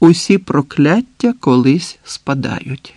Усі прокляття колись спадають.